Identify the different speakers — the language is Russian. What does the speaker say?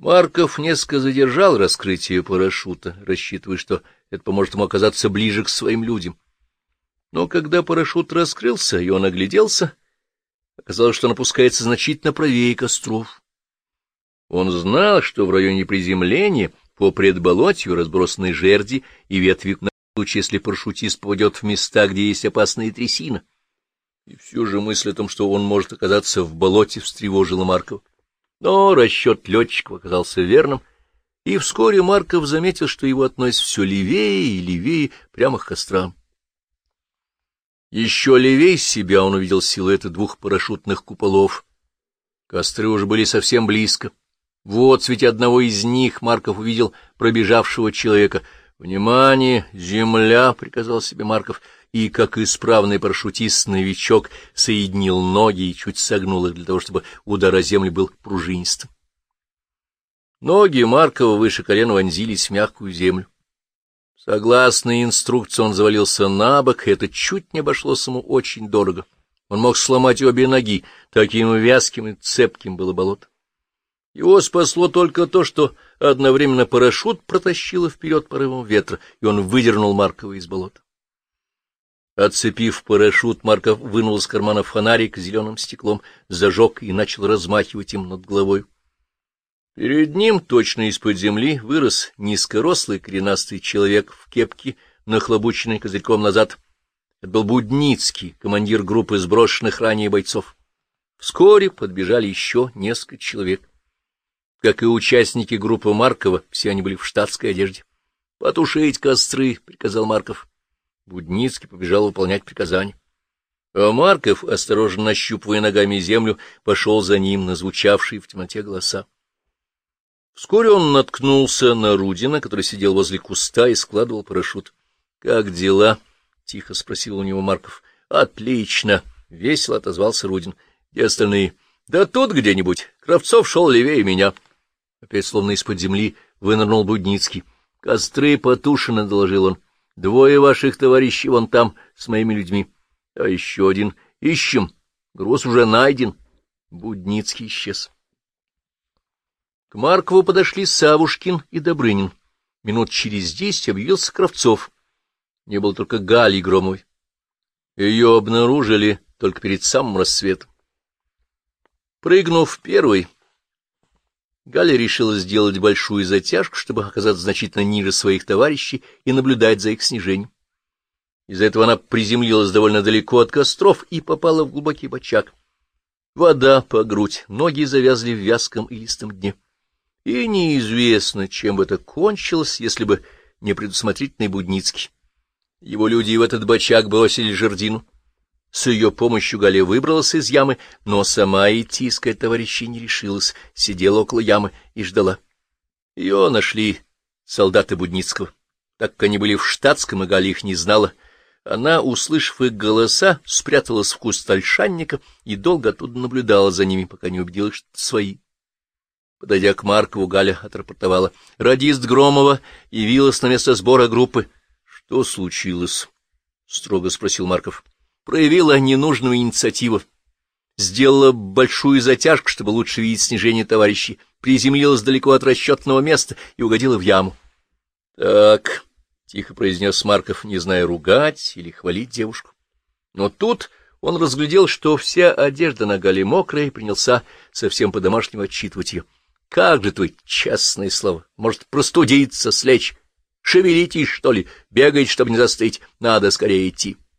Speaker 1: Марков несколько задержал раскрытие парашюта, рассчитывая, что это поможет ему оказаться ближе к своим людям. Но когда парашют раскрылся, и он огляделся, оказалось, что он опускается значительно правее костров. Он знал, что в районе приземления по предболотью разбросаны жерди и ветви на случай, если парашютист попадет в места, где есть опасная трясина. И все же мысль о том, что он может оказаться в болоте, встревожила Маркова. Но расчет летчика оказался верным, и вскоре Марков заметил, что его относят все левее и левее, прямо к кострам. Еще левее себя он увидел силуэты двух парашютных куполов. Костры уже были совсем близко. В одного из них Марков увидел пробежавшего человека. «Внимание! Земля!» — приказал себе Марков — и, как исправный парашютист-новичок, соединил ноги и чуть согнул их для того, чтобы удар о землю был пружинистым. Ноги Маркова выше колена вонзились в мягкую землю. Согласно инструкции, он завалился на бок, и это чуть не обошлось ему очень дорого. Он мог сломать обе ноги, таким вязким и цепким было болото. Его спасло только то, что одновременно парашют протащило вперед порывом ветра, и он выдернул Маркова из болота. Отцепив парашют, Марков вынул из кармана фонарик с зеленым стеклом, зажег и начал размахивать им над головой. Перед ним, точно из-под земли, вырос низкорослый коренастый человек в кепке, нахлобученный козырьком назад. Это был Будницкий, командир группы сброшенных ранее бойцов. Вскоре подбежали еще несколько человек. Как и участники группы Маркова, все они были в штатской одежде. — Потушить костры, — приказал Марков. Будницкий побежал выполнять приказание. А Марков, осторожно нащупывая ногами землю, пошел за ним на звучавшие в темноте голоса. Вскоре он наткнулся на Рудина, который сидел возле куста и складывал парашют. — Как дела? — тихо спросил у него Марков. — Отлично! — весело отозвался Рудин. — Где остальные? — Да тут где-нибудь. Кравцов шел левее меня. Опять, словно из-под земли, вынырнул Будницкий. — Костры потушены, — доложил он. — Двое ваших товарищей вон там с моими людьми. А еще один. Ищем. Груз уже найден. Будницкий исчез. К Маркову подошли Савушкин и Добрынин. Минут через десять объявился Кравцов. Не было только Гали Громовой. Ее обнаружили только перед самым рассветом. Прыгнув первый, Галя решила сделать большую затяжку, чтобы оказаться значительно ниже своих товарищей и наблюдать за их снижением. Из-за этого она приземлилась довольно далеко от костров и попала в глубокий бочак. Вода по грудь, ноги завязли в вязком и листом дне. И неизвестно, чем бы это кончилось, если бы не предусмотрительный Будницкий. Его люди в этот бочак бросили жердину. С ее помощью Галя выбралась из ямы, но сама идти искать товарищей не решилась, сидела около ямы и ждала. Ее нашли солдаты Будницкого. Так как они были в штатском, и Галя их не знала, она, услышав их голоса, спряталась в куст ольшанника и долго оттуда наблюдала за ними, пока не убедилась, что свои. Подойдя к Маркову, Галя отрапортовала. Радист Громова явилась на место сбора группы. — Что случилось? — строго спросил Марков проявила ненужную инициативу. Сделала большую затяжку, чтобы лучше видеть снижение товарищей, приземлилась далеко от расчетного места и угодила в яму. — Так, — тихо произнес Марков, не зная, ругать или хвалить девушку. Но тут он разглядел, что вся одежда на Гале мокрая, и принялся совсем по-домашнему отчитывать ее. — Как же твой, честное слово, может простудиться, слечь? Шевелитесь, что ли, бегать, чтобы не застыть, надо скорее идти. —